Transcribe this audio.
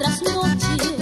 پرشو